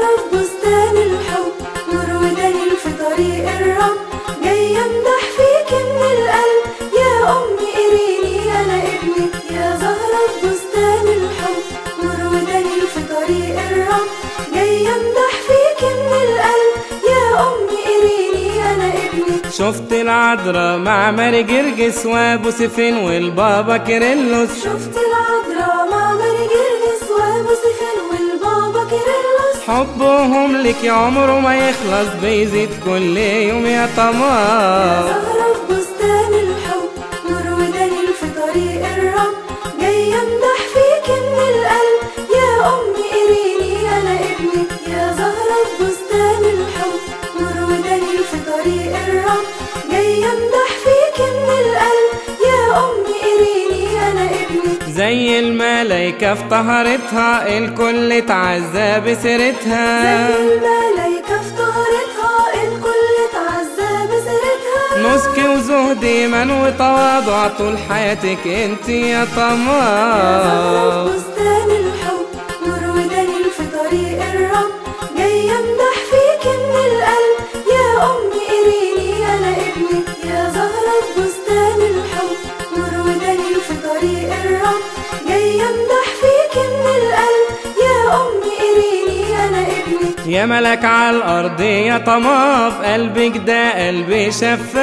أنا في بستان الحب نور ودليل في طريق الرب. جاي أمدح فيك من القلب. يا أمي إريني أنا ابنك. يا زهرة في بستان الحب نور ودليل في طريق الرب. جاي أمدح فيك من القلب. يا أمي إريني أنا ابنك. شفت العذراء مع ماري جرجس وأبو سفين والبابا كيرلس. شفت العذراء مع ماري جرجس وأبو سفين حبهم لك عمره ما يخلص بيزيد كل يوم يا طماع زي الملايكة في طهرتها الكل اتعزى بسيرتها زي الملايكة في طهرتها الكل اتعزى بسيرتها نسك وزهد ايمان وتواضع طول حياتك انت يا طماع في بستان الحب. يا ملك على الأرض يا طماع في قلبك ده قلبي يا ملك شفاف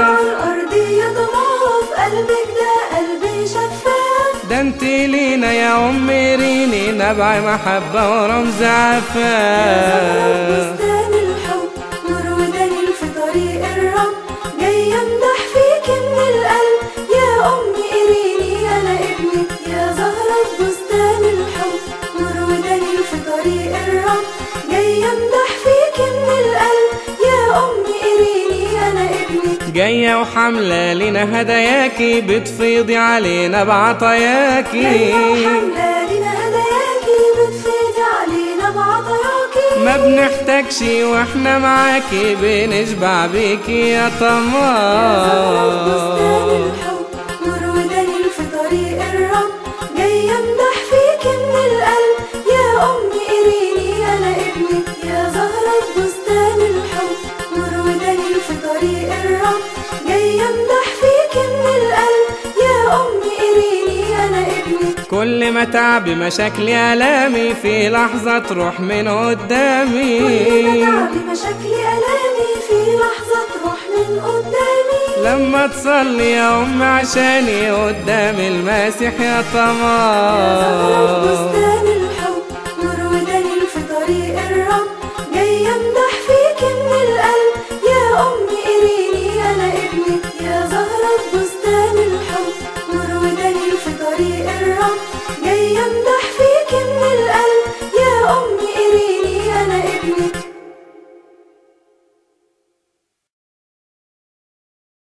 على الأرض يا ضماع في قلبك ده قلبي شفاف. ده انت لينا يا أم ريني نبع محبة ورمز عفاف بستان الحب نور ودليل في طريق الرب. جاية أمدح فيك من القلب. يا أمي قريني أنا ابنك جاية وحاملة لنا هداياكي بتفيضي علينا بعطاياكي. جاية وحاملة لنا هداياكي بتفيدي علينا بعطاياكي. ما بنحتاجش وإحنا معاكي بنشبع بيكي يا زهرة كل ما تعب مشاكلي آلامي في لحظة تروح من قدامي؟ كل ما تعب مشاكلي آلامي في لحظة تروح من قدامي. لما تصلي يا أم عشاني قدام المسيح يا طمان يا بستان الحب نور ودليل في طريق الرب. جاي أمدح فيك من القلب. يا أمي قريني أنا ابنك. يا زهرة بستان الحب نور ودليل في طريق الرب.